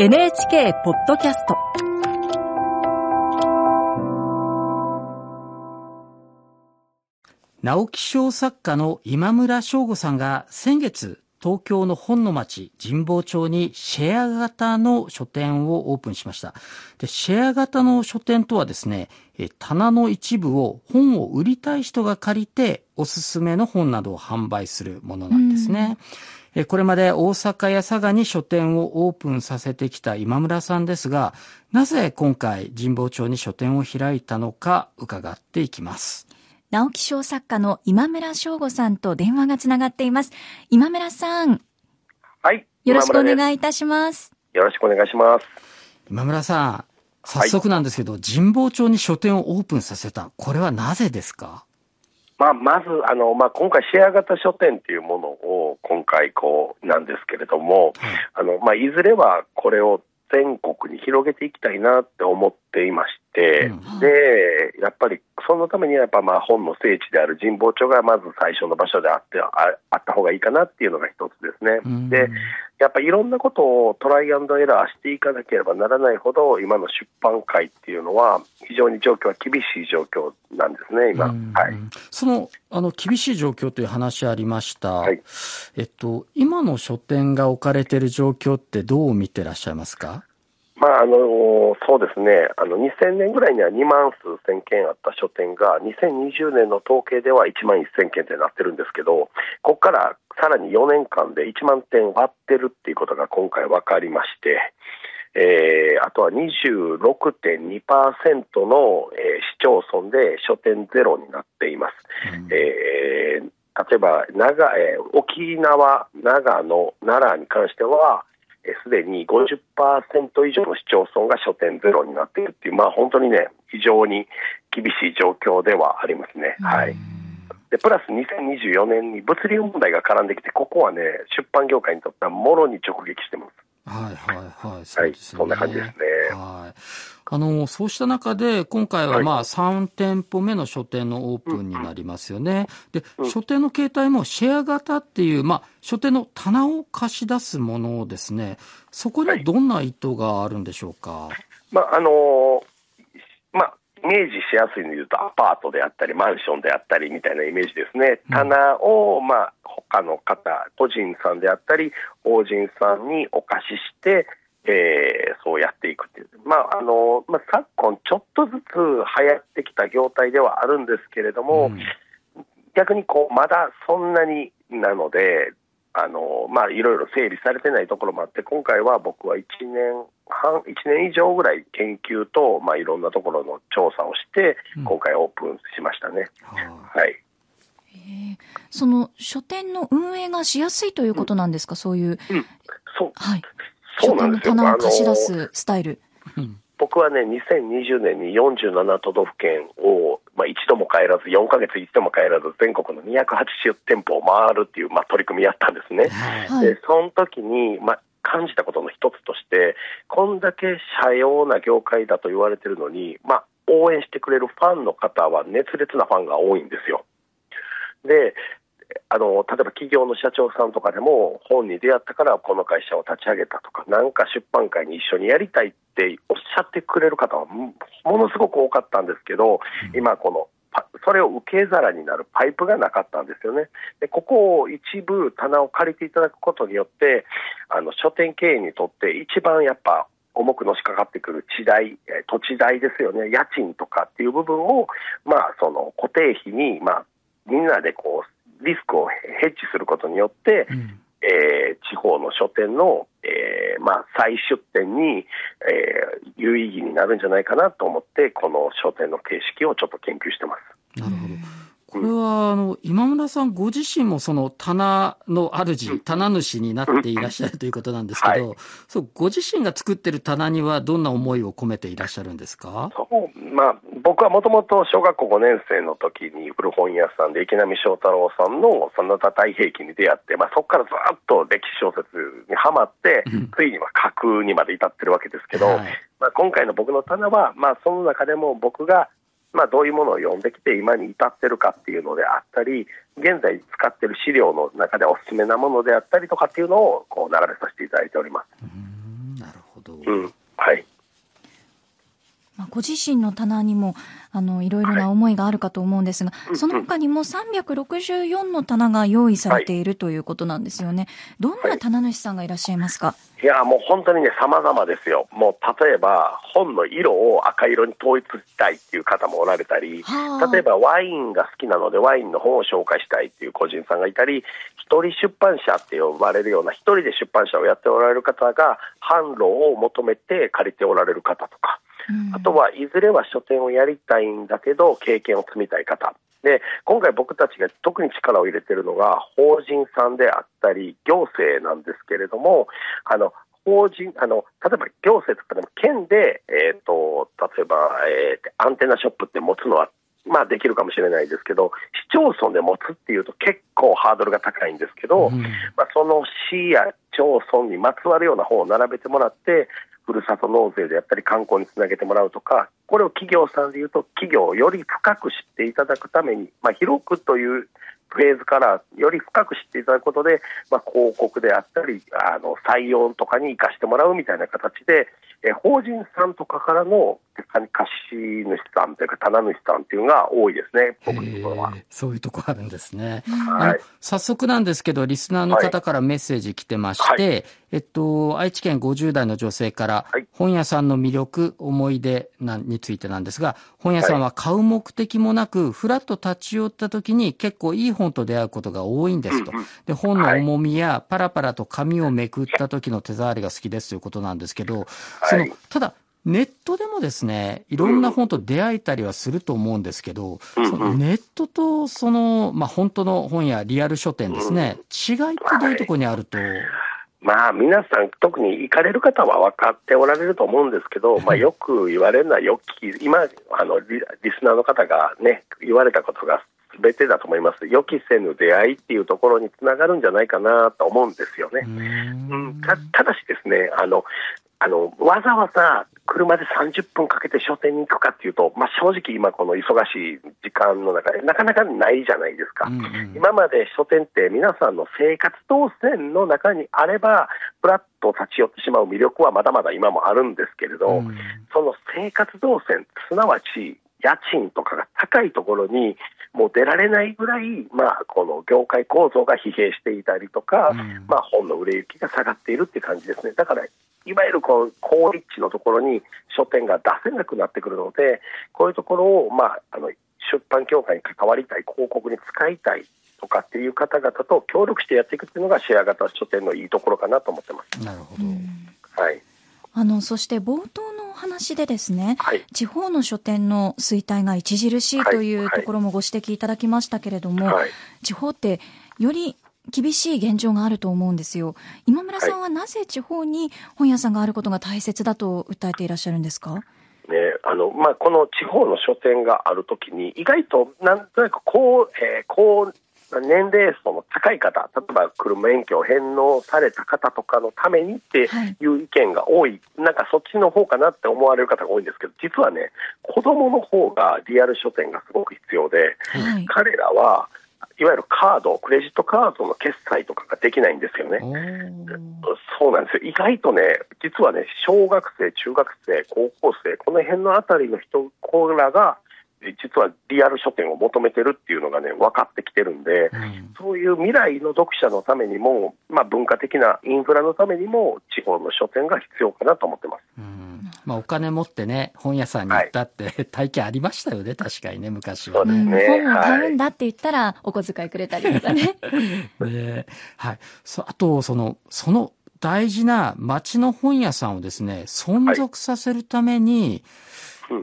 NHK ポッドキャスト。直木賞作家の今村翔吾さんが先月東京の本の町神保町にシェア型の書店をオープンしました。でシェア型の書店とはですね棚の一部を本を売りたい人が借りておすすめの本などを販売するものなんですね、これまで大阪や佐賀に書店をオープンさせてきた今村さんですがなぜ今回神保町に書店を開いたのか伺っていきます直木賞作家の今村翔吾さんと電話がつながっています。今村さん。はい。よろしくお願いいたします。よろしくお願いします。今村さん、早速なんですけど、はい、神保町に書店をオープンさせた。これはなぜですか？まあ、まず、あの、まあ、今回シェア型書店っていうものを今回こうなんですけれども、はい、あの、まあ、いずれはこれを全国に広げていきたいなって思っていまして、うん、で、やっぱりそのためにはやっぱまあ本の聖地である神保町がまず最初の場所であってああった方がいいかなっていうのが一つですね。うん、で、やっぱりいろんなことをトライアンドエラーしていかなければならないほど今の出版界っていうのは非常に状況は厳しい状況なんですね、今。はい。その、あの、厳しい状況という話ありました。はい。えっと、今の書店が置かれている状況ってどう見てらっしゃいますか？まああのそうですねあの2000年ぐらいには2万数千件あった書店が2020年の統計では1万1000件ってなってるんですけどここからさらに4年間で1万点割ってるっていうことが今回分かりまして、えー、あとは26.2%の、えー、市町村で書店ゼロになっています。うん、えー例えば長、えー、沖縄、長野、奈良に関しては、すでに50%以上の市町村が書店ゼロになっているっていう、まあ、本当にね、非常に厳しい状況ではありますね。はい、でプラス2024年に物流問題が絡んできて、ここはね、出版業界にとってはもろに直撃してます。はいはいはい。そ、ね、はい、そんな感じですね。はい。あの、そうした中で、今回はまあ3店舗目の書店のオープンになりますよね。で、書店の形態もシェア型っていう、まあ、書店の棚を貸し出すものですね。そこにはどんな意図があるんでしょうか？はい、まあ、あのー、まあ、イメージしやすいので言うと、アパートであったり、マンションであったりみたいなイメージですね。棚を、まあ、他の方、個人さんであったり、法人さんにお貸しして、えー、そうやっていくっていう、まああのまあ、昨今、ちょっとずつ流行ってきた業態ではあるんですけれども、うん、逆にこうまだそんなになので、あのまあ、いろいろ整理されてないところもあって、今回は僕は1年半、1年以上ぐらい研究と、まあ、いろんなところの調査をして、今回オープンしましたね。うん、はいその書店の運営がしやすいということなんですか、そういう。うん、そう。はい。そうなんですよ。棚を貸し出すスタイル。僕はね、2020年に47都道府県を、まあ、一度も帰らず、4か月一度も帰らず、全国の280店舗を回るっていう、まあ、取り組みやったんですね。はい、で、その時に、まあ、感じたことの一つとして、こんだけ社用な業界だと言われてるのに、まあ、応援してくれるファンの方は熱烈なファンが多いんですよ。で、あの例えば企業の社長さんとかでも本に出会ったからこの会社を立ち上げたとかなんか出版会に一緒にやりたいっておっしゃってくれる方はものすごく多かったんですけど、今このそれを受け皿になるパイプがなかったんですよね。でここを一部棚を借りていただくことによってあの書店経営にとって一番やっぱ重くのしかかってくる地代、土地代ですよね、家賃とかっていう部分を、まあ、その固定費に、まあ、みんなでこうリスクをヘッジすることによって、うん、えー、地方の書店の、えーまあ、再出店に、えー、有意義になるんじゃないかなと思って、この書店の形式をちょっと研究してます。なるほどこれは、あの、今村さんご自身もその棚の主、棚主になっていらっしゃるということなんですけど、はい、そう、ご自身が作ってる棚にはどんな思いを込めていらっしゃるんですか？そう、まあ、僕はもともと小学校5年生の時に古本屋さんで池波正太郎さんの真田太平記に出会って、まあ、そこからずっと歴史小説にはまって、ついには架空にまで至ってるわけですけど、はい、まあ、今回の僕の棚は、まあ、その中でも僕がまあ、どういうものを読んできて今に至ってるかっていうのであったり現在使ってる資料の中でおすすめなものであったりとかっていうのをこう並べさせていただいております。なるほど。うん、はい。まあ、ご自身の棚にもあのいろいろな思いがあるかと思うんですが、はい、その他にも364の棚が用意されているということなんですよね。どんな棚主さんがいらっしゃいますか、いや、もう本当にね、様々ですよ。もう例えば、本の色を赤色に統一したいっていう方もおられたり、例えばワインが好きなのでワインの本を紹介したいっていう個人さんがいたり、一人出版社って呼ばれるような、一人で出版社をやっておられる方が、販路を求めて借りておられる方とか、あとはいずれは書店をやりたいんだけど、経験を積みたい方。で、今回僕たちが特に力を入れているのが、法人さんであったり、行政なんですけれども、あの、法人、あの、例えば行政とかでも県で、えっ、ー、と、例えば、えー、アンテナショップって持つのは、まあできるかもしれないですけど、市町村で持つっていうと結構ハードルが高いんですけど、うん、まあその市や町村にまつわるような本を並べてもらって、ふるさと納税であったり観光につなげてもらうとか、これを企業さんでいうと、企業をより深く知っていただくために、まあ、広くというフェーズからより深く知っていただくことで、まあ、広告であったりあの採用とかに生かしてもらうみたいな形で、え法人さんとかからの貸主さんというか棚主さんっていうのが多いですね、僕のところは。そういうとこあるんですね。はい、早速なんですけど、リスナーの方からメッセージ来てまして、はい、えっと、愛知県50代の女性から、はい、本屋さんの魅力、思い出についてなんですが、本屋さんは買う目的もなく、ふらっと立ち寄った時に結構いい本と出会うことが多いんですと。で、本の重みやパラパラと紙をめくった時の手触りが好きですということなんですけど、その、ただ、ネットでもですね、いろんな本と出会えたりはすると思うんですけど、うん、そのネットとその、まあ、本当の本やリアル書店ですね、違いってどういうところにあると、まあ、皆さん、特に行かれる方は分かっておられると思うんですけど、まあ、よく言われるのは、よき、今、あのリ、リスナーの方がね、言われたことが全てだと思います。予期せぬ出会いっていうところにつながるんじゃないかなと思うんですよね。うん。たただしですね、あの、あの、わざわざ車で30分かけて書店に行くかっていうと、まあ、正直今この忙しい時間の中でなかなかないじゃないですか。うんうん、今まで書店って皆さんの生活動線の中にあれば、プラッと立ち寄ってしまう魅力はまだまだ今もあるんですけれど、うん、その生活動線、すなわち家賃とかが高いところにもう出られないぐらい、まあ、この業界構造が疲弊していたりとか、うん、まあ、本の売れ行きが下がっているっていう感じですね。だからいわゆるこう高立地のところに書店が出せなくなってくるので、こういうところを、まあ、あの出版協会に関わりたい、広告に使いたいとかっていう方々と協力してやっていくっていうのがシェア型書店のいいところかなと思ってます。なるほど。はい。あの、そして冒頭のお話でですね、はい、地方の書店の衰退が著しいというところもご指摘いただきましたけれども、はいはい、地方ってより厳しい現状があると思うんですよ。今村さんはなぜ地方に本屋さんがあることが大切だと訴えていらっしゃるんですか？ねあのまあ、この地方の書店があるときに、意外となんとなくこう、えー、こう年齢層の高い方、例えば車免許を返納された方とかのためにってい。う意見が多い、はい、なんかそっちの方かなって思われる方が多いんですけど、実はね、子供の方がリアル書店がすごく必要で、はい、彼らはいわゆるカード、クレジットカードの決済とかができないんですよね。そうなんですよ。意外とね、実はね、小学生、中学生、高校生、この辺のあたりの人らが、実はリアル書店を求めてるっていうのがね、分かってきてるんで、うん、そういう未来の読者のためにも、まあ、文化的なインフラのためにも、地方の書店が必要かなと思ってます。うんまあ、お金持ってね、本屋さんに行ったって、はい、体験ありましたよね、確かにね、昔は、ね。ね。本を買うんだって言ったら、お小遣いくれたりとかね。ねはい。そあと、その、その大事な町の本屋さんをですね、存続させるために、はい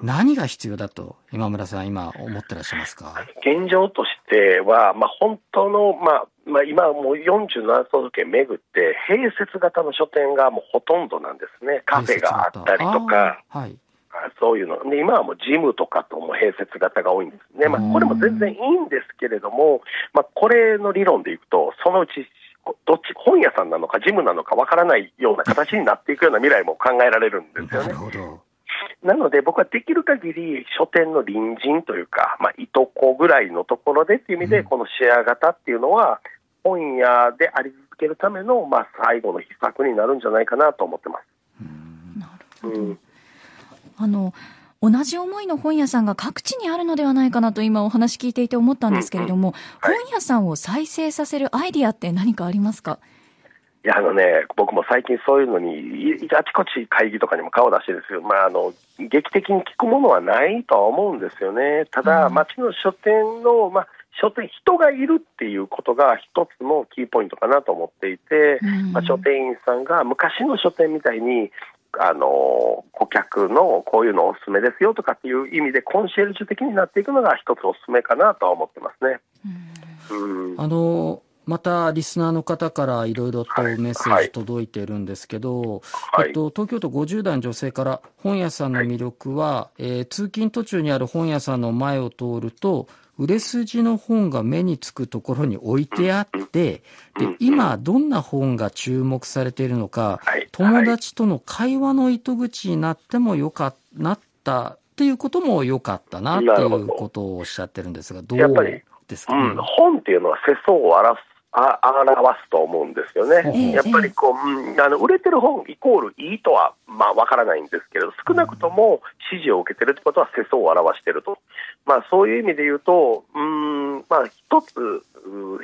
何が必要だと、今村さん、今、思ってらっしゃいますか？現状としては、まあ、本当の、まあまあ、今、もう47都道府県巡って、併設型の書店がもうほとんどなんですね、カフェがあったりとか。はい。そういうの。で今はもうジムとかとも併設型が多いんですね、まあ、これも全然いいんですけれども、まあ、これの理論でいくと、そのうちどっち本屋さんなのかジムなのかわからないような形になっていくような未来も考えられるんですよね。なるほどなので僕はできる限り書店の隣人というか、まあ、いとこぐらいのところでっていう意味で、このシェア型っていうのは、本屋であり続けるための、まあ、最後の秘策になるんじゃないかなと思ってます。ほど。うん、あの、同じ思いの本屋さんが各地にあるのではないかなと今お話聞いていて思ったんですけれども、うん。うん。はい、本屋さんを再生させるアイディアって何かありますか？いや、あのね、僕も最近そういうのに、あちこち会議とかにも顔出してですよ。まあ、あの、劇的に聞くものはないとは思うんですよね。ただ、町の書店の、まあ、書店、人がいるっていうことが一つのキーポイントかなと思っていて、まあ、書店員さんが昔の書店みたいに、あの顧客のこういうのおすすめですよとかっていう意味でコンシェルジュ的になっていくのが一つおすすめかなとは思ってますね。うん、あのまたリスナーの方からいろいろとメッセージ届いているんですけど、はい、えっと、東京都50代の女性から本屋さんの魅力は、はい、えー、通勤途中にある本屋さんの前を通ると売れ筋の本が目につくところに置いてあって、で、今どんな本が注目されているのか、友達との会話の糸口になってもよかなったっていうことも良かったなっていうことをおっしゃってるんですが、どうですか、ね、うん、本っていうのは世相を表すあ表すと思うんですよね、やっぱりこう、うん、あの売れてる本イコールいいとはまあわからないんですけれど、少なくとも支持を受けてるってことは世相を表していると、まあ、そういう意味で言うと、うんまあ、一つ、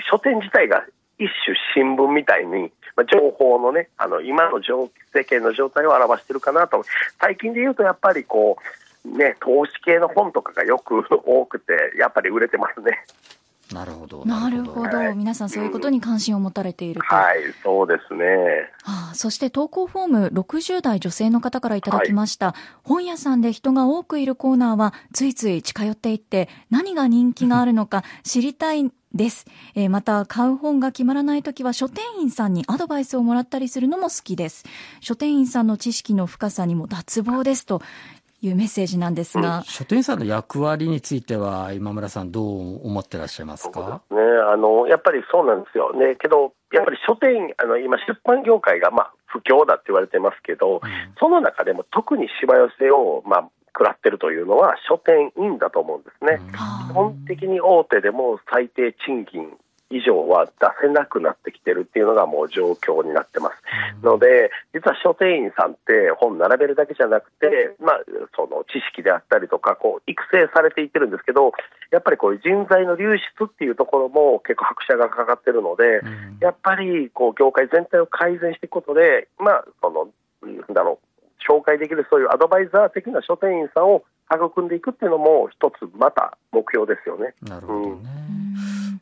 書店自体が一種新聞みたいに、まあ、情報のね、あの今の世間の状態を表しているかなと、最近で言うとやっぱりこう、ね、投資系の本とかがよく多くて、やっぱり売れてますね。なるほど。なるほど。皆さんそういうことに関心を持たれていると。はい、そうですね。はあ、そして投稿フォーム60代女性の方からいただきました、はい、本屋さんで人が多くいるコーナーはついつい近寄っていって何が人気があるのか知りたいです。えー、また、買う本が決まらないときは書店員さんにアドバイスをもらったりするのも好きです。書店員さんの知識の深さにも脱帽ですというメッセージなんですが、うん、書店員さんの役割については、今村さん、どう思ってらっしゃいますか？ね、あのやっぱりそうなんですよ。ね、けど、やっぱり書店、あの今、出版業界が、まあ、不況だって言われてますけど、うん、その中でも特にしわ寄せを、まあ、食らってるというのは書店員だと思うんですね。うん、基本的に大手でも最低賃金以上は出せなくなってきてるっていうのがもう状況になってます。ので、実は書店員さんって本並べるだけじゃなくて、まあ、その知識であったりとか、こう、育成されていってるんですけど、やっぱりこういう人材の流出っていうところも結構拍車がかかってるので、やっぱりこう、業界全体を改善していくことで、まあ、その、なんだろう、紹介できるそういうアドバイザー的な書店員さんを育んでいくっていうのも一つまた目標ですよね。なるほどね。うん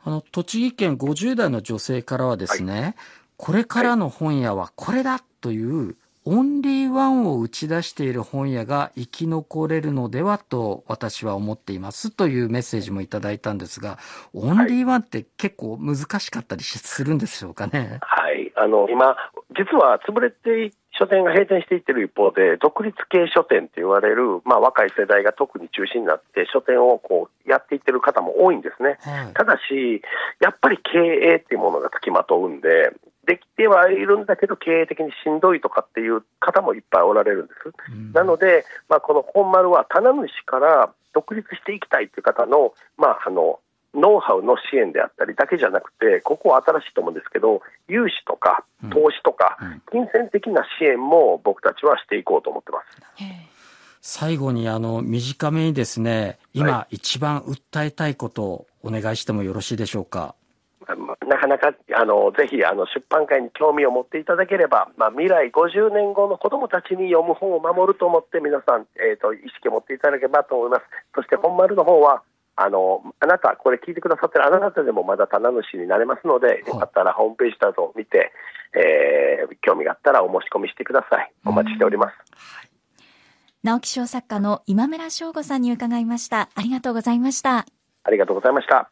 あの、栃木県50代の女性からはですね、はい、これからの本屋はこれだという、オンリーワンを打ち出している本屋が生き残れるのではと私は思っていますというメッセージもいただいたんですが、オンリーワンって結構難しかったりするんでしょうかね。はい。あの、今、実は潰れて書店が閉店していってる一方で、独立系書店って言われる、まあ、若い世代が特に中心になって、書店をこうやっていってる方も多いんですね、はい、ただし、やっぱり経営っていうものがつきまとうんで、できてはいるんだけど、経営的にしんどいとかっていう方もいっぱいおられるんです。うん、なので、まあ、この本丸は棚主から独立していきたいという方の、まあ、あのノウハウの支援であったりだけじゃなくて、ここは新しいと思うんですけど、融資とか投資とか、金銭的な支援も僕たちはしていこうと思ってます。最後にあの短めにですね、今一番訴えたいことをお願いしてもよろしいでしょうか？なかなかあのぜひあの出版界に興味を持っていただければ、まあ、未来50年後の子どもたちに読む本を守ると思って皆さん、えーと、意識を持っていただければと思います。そして本丸の方はあのあなた、これ聞いてくださってるあなたでもまだ棚主になれますので、よかったらホームページなどを見て、えー、興味があったらお申し込みしてください。お待ちしております。直木賞作家の今村翔吾さんに伺いました。ありがとうございました。ありがとうございました。